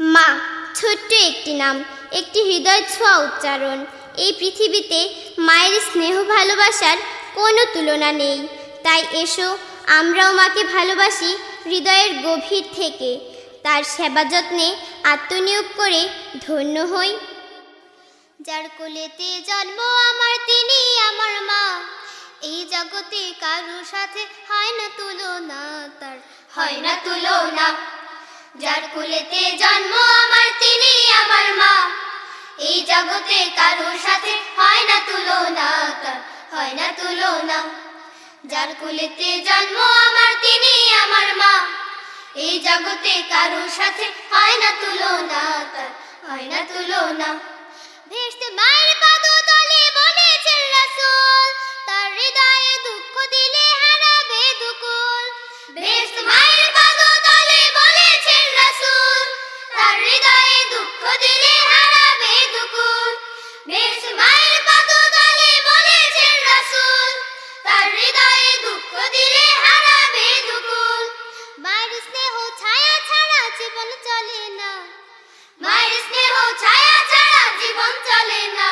মা, ছোট্ট একটি নাম, একটি হৃদয় ছোঁয়া উচ্চারণ। এই পৃথিবীতে মায়ের স্নেহ ভালোবাসার কোনো তুলনা নেই। তাই এসো, আমরাও মাকে ভালোবাসি হৃদয়ের গভীর থেকে। তার সেবা যত্নে আত্মনিয়োগ করে ধন্য হই। যার কোলেতে জন্ম আমার তিনি আমার মা। এই জগতে কারোর সাথে হয় না তুলনা, তার হয় না তুলনা। যার কুলেতে জন্ম আমার, তিনি আমার মা। এই জগতে কারোর সাথে হয় না তুলনা হয় না তুলনা। যার কুলেতে জন্ম আমার, তিনি আমার মা। এই জগতে কারোর সাথে হয় না তুলনা হয় না তুলনা। ভেসতে মায়ের পাদ স্নেহ ছায়া ছাড়া জীবন চলে না। মায়ের স্নেহ ছায়া ছাড়া জীবন চলে না।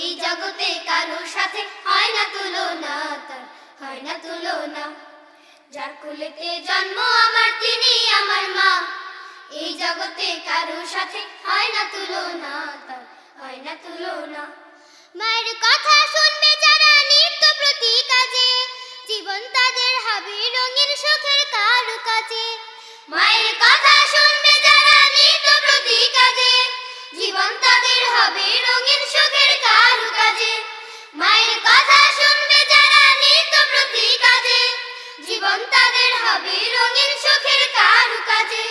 এই জগতে কারোর সাথে হয় না তুলনা, তার হয় না তুলনা। যার কুলেতে জন্ম আমার, তিনি আমার মা। এই জগতে কারোর সাথে হয় না তুলনা, তার হয় না তুলনা। মায়ের কথা শুনবে যারা নিত্য প্রতি কাজে, জীবন তাদের হবে সুখের কারু কাজে মায়ের কথা শুনবে যারা নিত্য প্রতি কাজে। জীবন তাদের হবে রঙিন সুখের কারু কাজে। মায়ের কথা শুনবে যারা নিত্য প্রতি কাজে। জীবন তাদের হবে রঙিন সুখের কারু কাজে।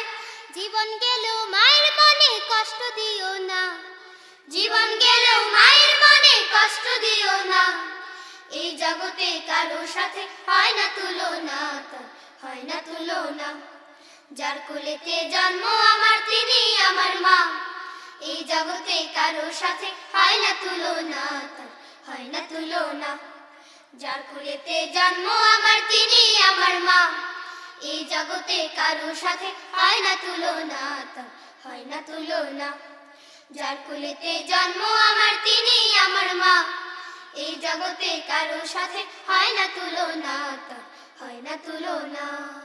জীবন গেল মায়ের মনে কষ্ট দিও না। জীবন গেল মায়ের মনে কষ্ট দিও না। এই জগতে কারও সাথে হয় না তুলনা, হয় না তুলনা। যার কোলেতে জন্ম আমার তিনি, আমার মা। এই জগতে কারও সাথে হয় না তুলনা হয় না তুলনা। যার কোলেতে জন্ম আমার তিনি, আমার মা। এই জগতে কারও সাথে হয় না তুলনা হয় না তুলনা। যার কুলেতে জন্ম আমার তিনি, আমার মা। এই জগতে কারও সাথে হয় না তুলনা হয় না তুলনা।